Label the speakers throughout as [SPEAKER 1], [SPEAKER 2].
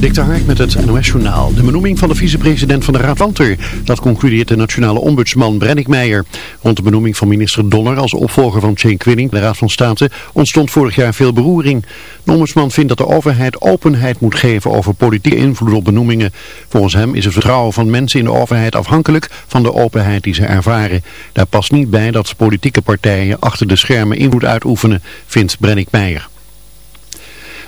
[SPEAKER 1] Dik de Hark met het NOS Journaal. De benoeming van de vicepresident van de Raad Wanter. Dat concludeert de nationale ombudsman Brennick Meijer. Rond de benoeming van minister Donner als opvolger van Jane Quinning de Raad van State ontstond vorig jaar veel beroering. De ombudsman vindt dat de overheid openheid moet geven over politieke invloed op benoemingen. Volgens hem is het vertrouwen van mensen in de overheid afhankelijk van de openheid die ze ervaren. Daar past niet bij dat politieke partijen achter de schermen invloed uitoefenen, vindt Brennick Meijer.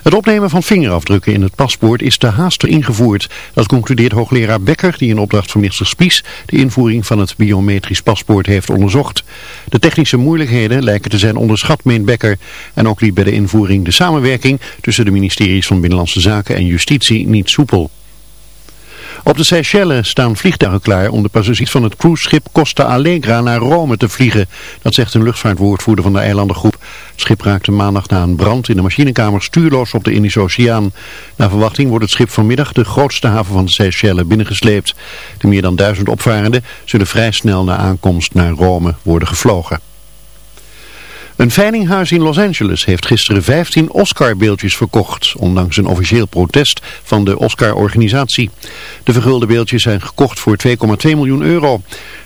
[SPEAKER 1] Het opnemen van vingerafdrukken in het paspoort is te haastig ingevoerd. Dat concludeert hoogleraar Becker, die in opdracht van minister Spies de invoering van het biometrisch paspoort heeft onderzocht. De technische moeilijkheden lijken te zijn onderschat, meent Becker. En ook liep bij de invoering de samenwerking tussen de ministeries van Binnenlandse Zaken en Justitie niet soepel. Op de Seychelles staan vliegtuigen klaar om de passagiers van het cruiseschip Costa Allegra naar Rome te vliegen. Dat zegt een luchtvaartwoordvoerder van de eilandengroep. Het schip raakte maandag na een brand in de machinekamer stuurloos op de Indische Oceaan. Naar verwachting wordt het schip vanmiddag de grootste haven van de Seychelles binnengesleept. De meer dan duizend opvarenden zullen vrij snel na aankomst naar Rome worden gevlogen. Een veilinghuis in Los Angeles heeft gisteren 15 Oscar-beeldjes verkocht, ondanks een officieel protest van de Oscar-organisatie. De vergulde beeldjes zijn gekocht voor 2,2 miljoen euro.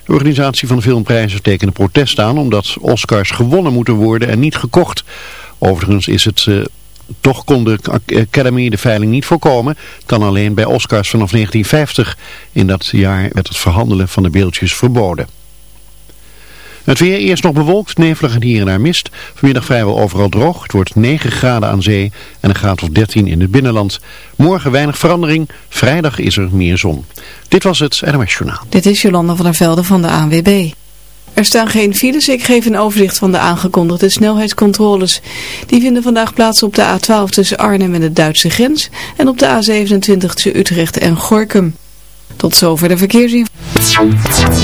[SPEAKER 1] De organisatie van de filmprijzen tekende protest aan omdat Oscars gewonnen moeten worden en niet gekocht. Overigens is het... Uh, toch kon de Academy de veiling niet voorkomen. Kan alleen bij Oscars vanaf 1950. In dat jaar werd het verhandelen van de beeldjes verboden. Het weer eerst nog bewolkt, nevelig en hier en daar mist. Vanmiddag vrijwel overal droog. Het wordt 9 graden aan zee en een graad of 13 in het binnenland. Morgen weinig verandering. Vrijdag is er meer zon. Dit was het NOS Journaal.
[SPEAKER 2] Dit is Jolanda van der Velde van de ANWB. Er staan geen files. Ik geef een overzicht van de aangekondigde snelheidscontroles. Die vinden vandaag plaats op de A12 tussen Arnhem en de Duitse grens. En op de A27 tussen Utrecht en Gorkum. Tot zover de verkeersinformatie.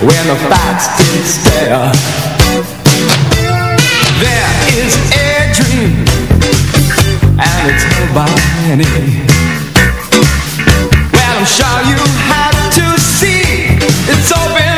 [SPEAKER 3] when the
[SPEAKER 4] facts didn't stare. There is a dream, and it's held by many. Well, I'm sure you have to see it's open.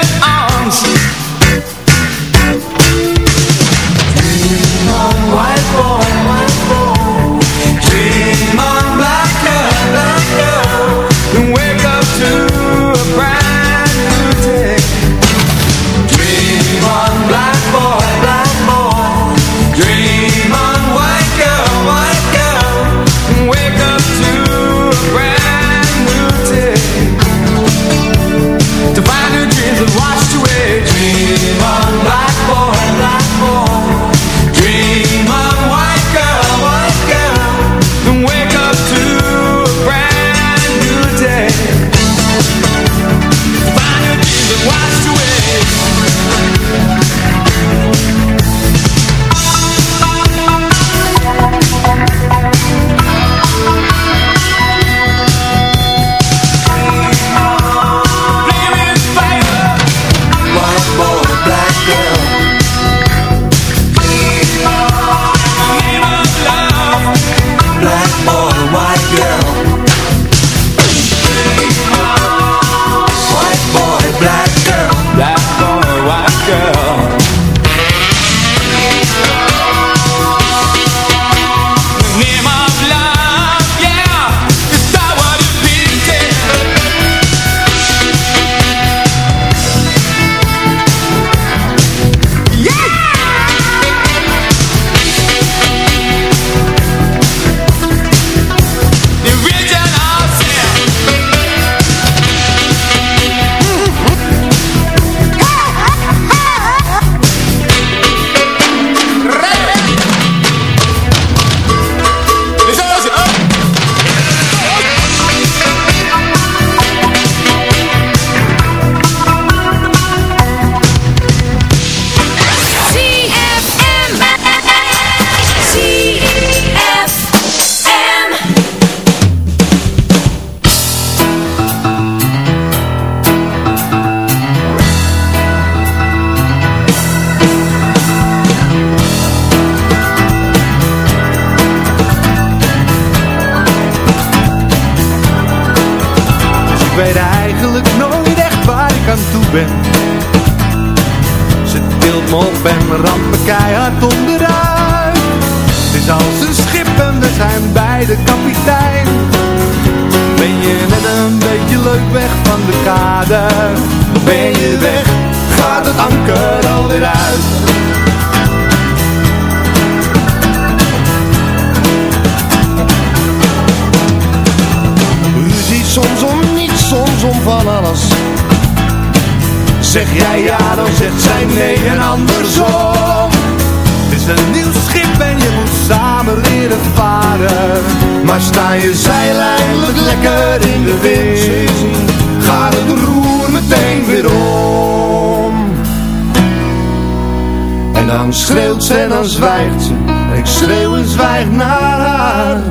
[SPEAKER 5] zwijgt ze, ik schreeuw en zwijg naar haar.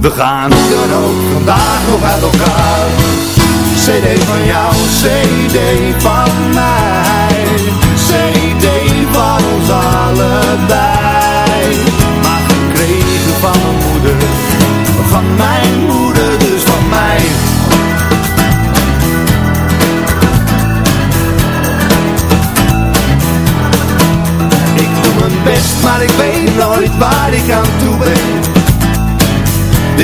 [SPEAKER 5] We gaan hoe dan ook vandaag nog uit elkaar. CD van jou, CD van mij.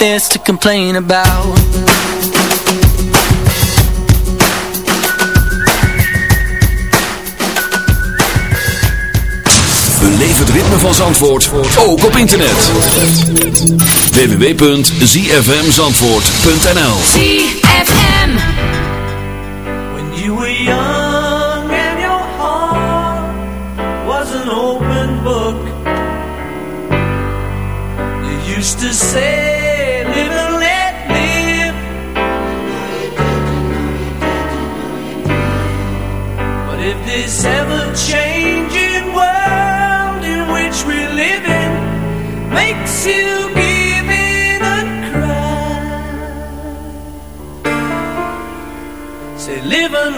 [SPEAKER 6] there's to complain about.
[SPEAKER 7] Beleef het ritme van Zandvoort, ook op internet. www.zfmzandvoort.nl
[SPEAKER 8] ZFM
[SPEAKER 9] When you were young and your heart was an open book You used to say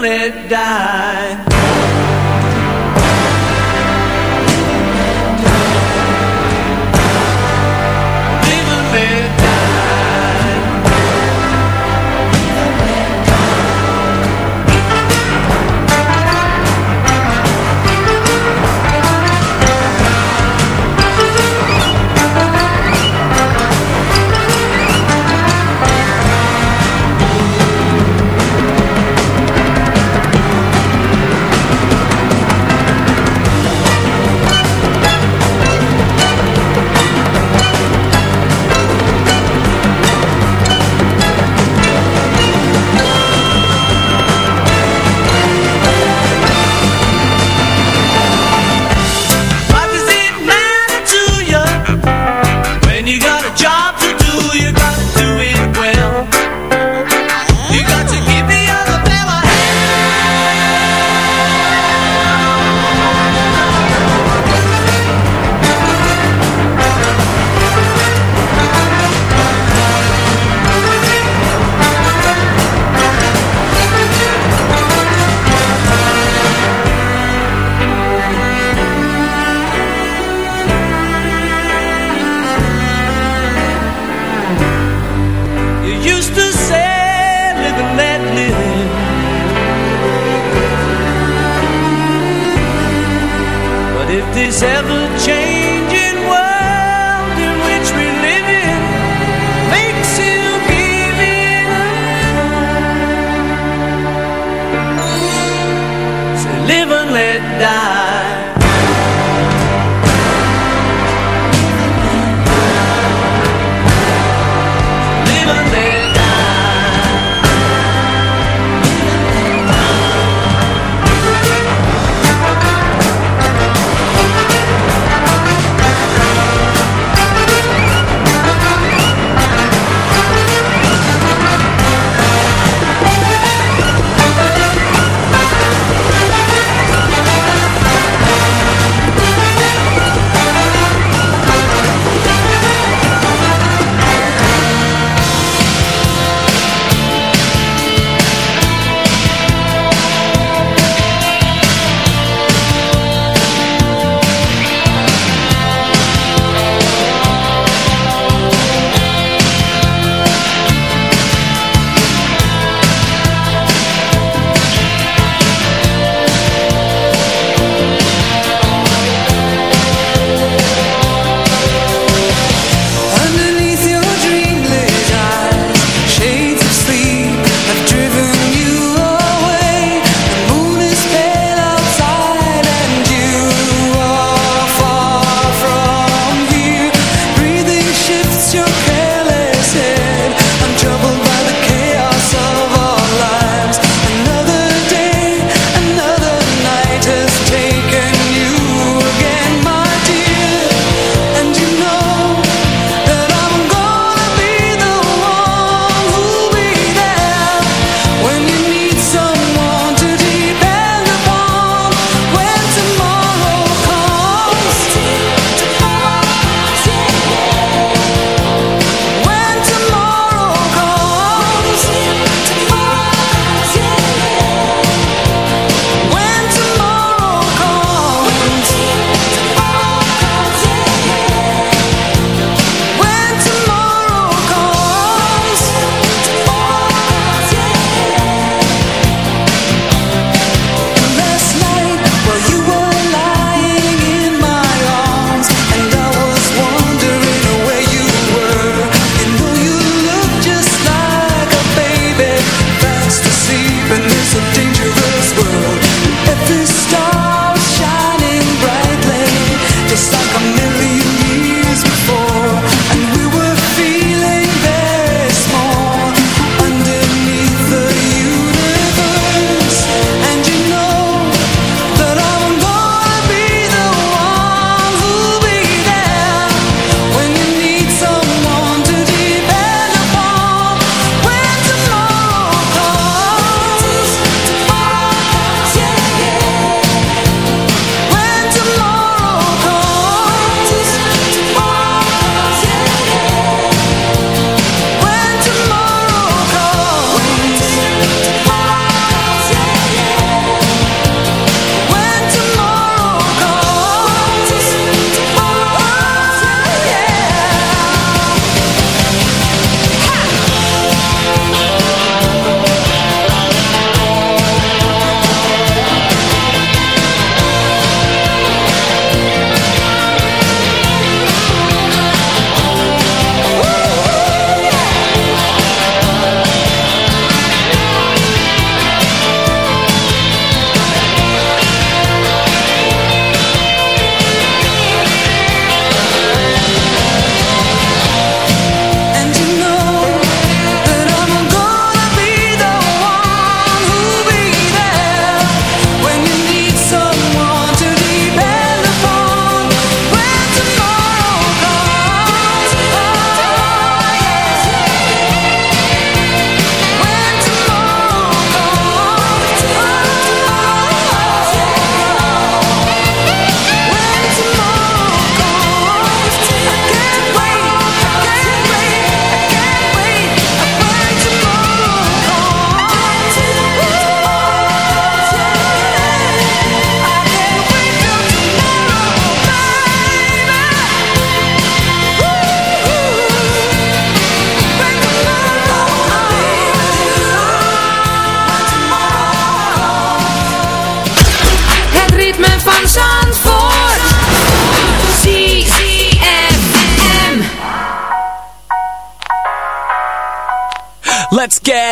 [SPEAKER 9] let die.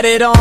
[SPEAKER 9] had it
[SPEAKER 10] on.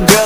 [SPEAKER 10] the
[SPEAKER 11] girl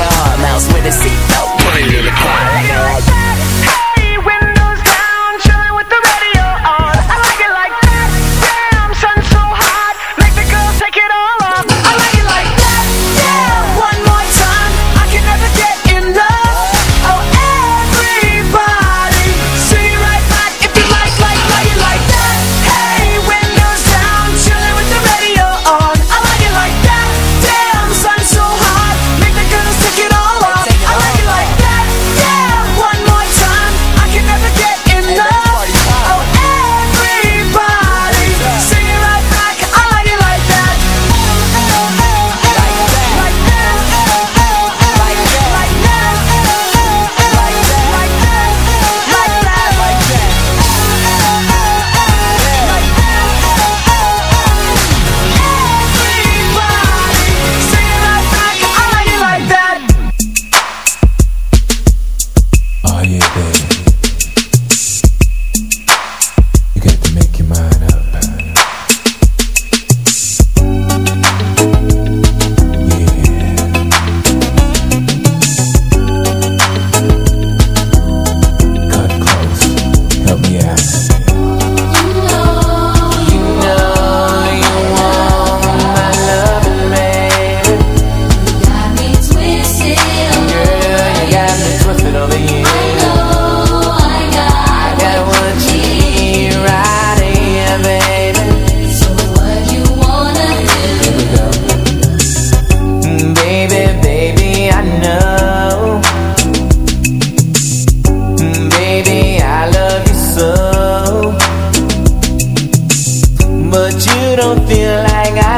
[SPEAKER 12] a hard mouse with a seatbelt. Put it in the car.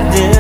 [SPEAKER 12] I
[SPEAKER 13] did.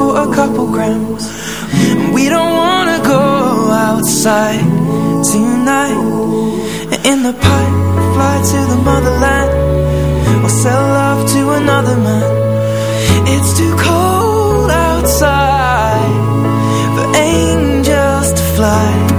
[SPEAKER 13] For a couple grams. We don't wanna go outside tonight. In the pipe, fly to the motherland, or sell love to another man. It's too cold outside for angels to fly.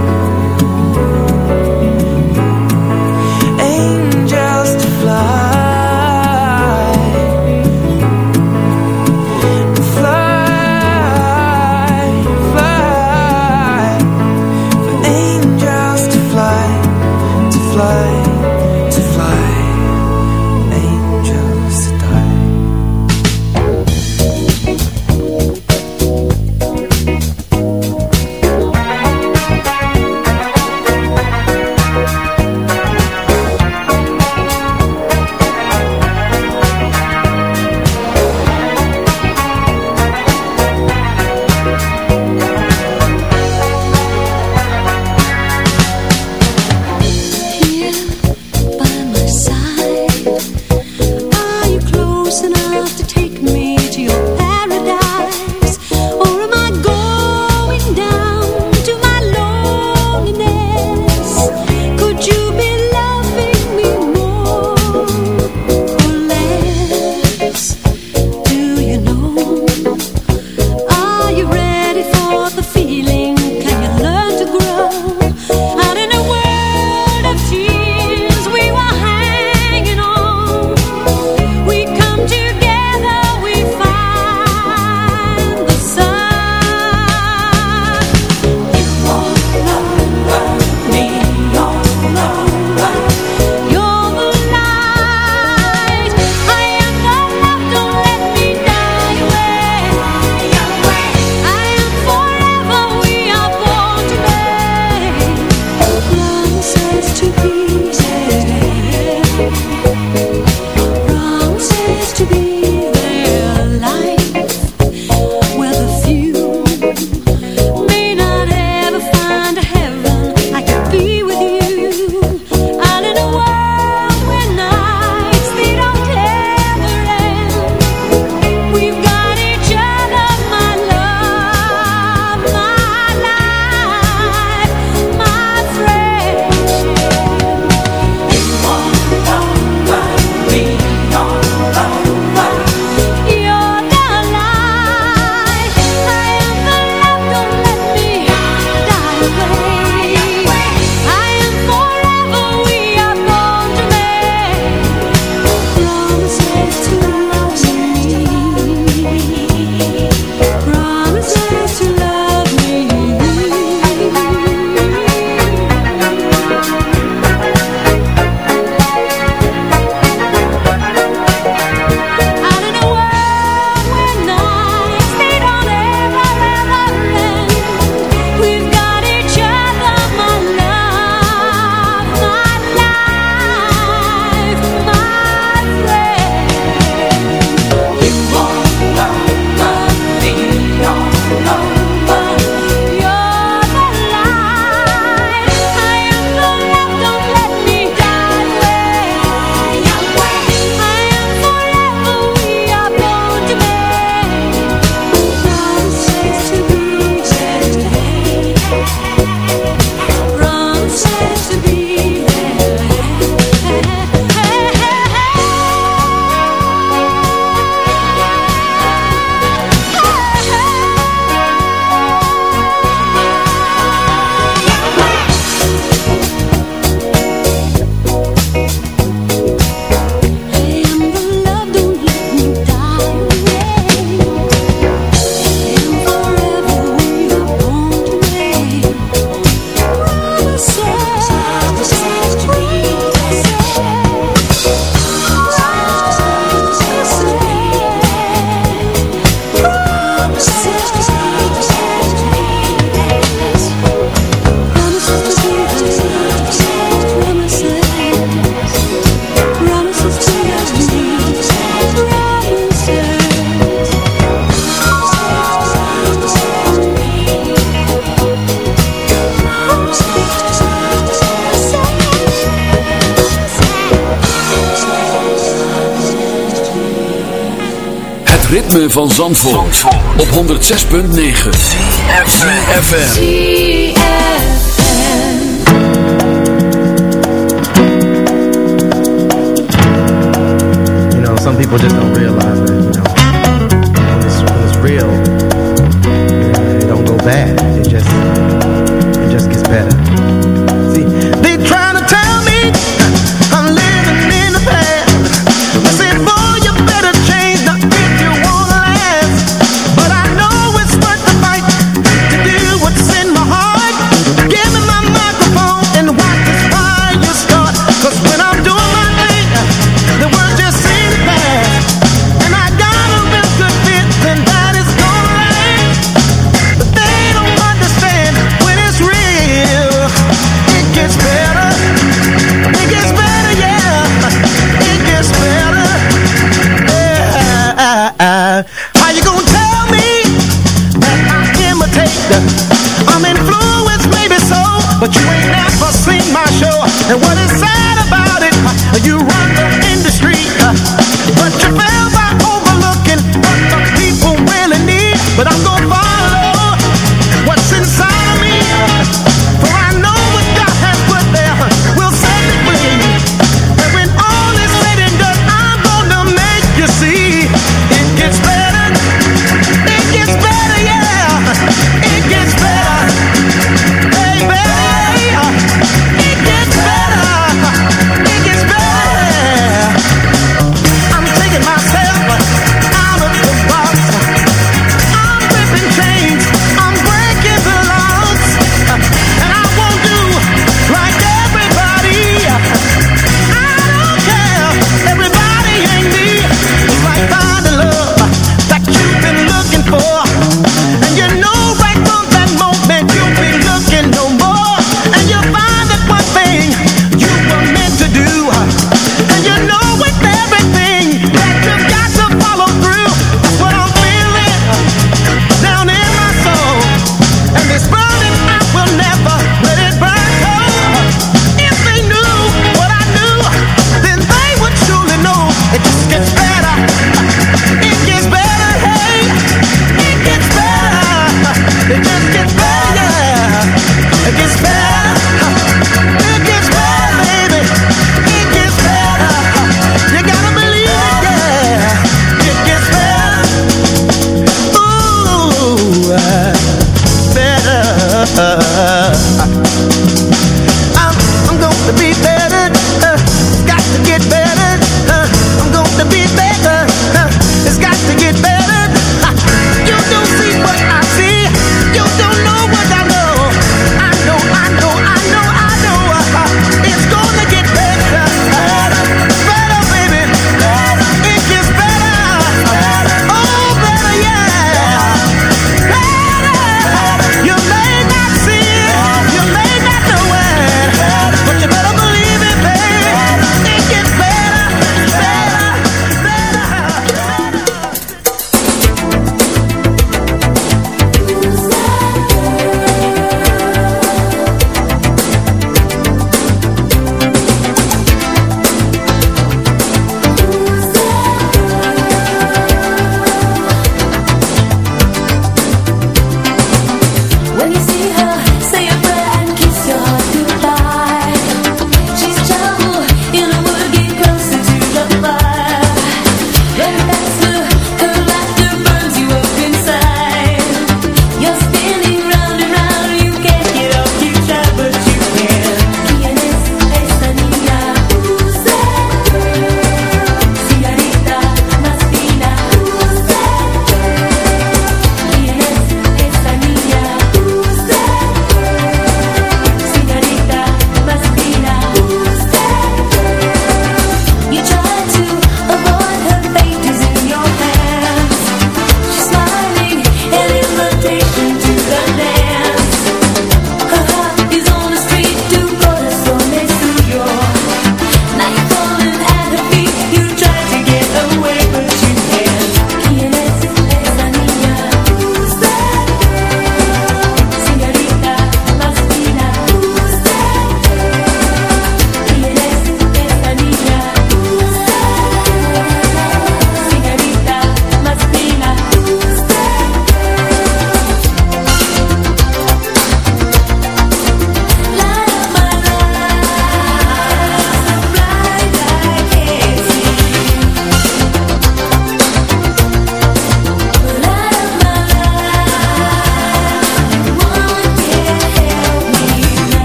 [SPEAKER 7] Zandvoort, Zandvoort. op 106.9 CFFM
[SPEAKER 14] You know, some people just don't realize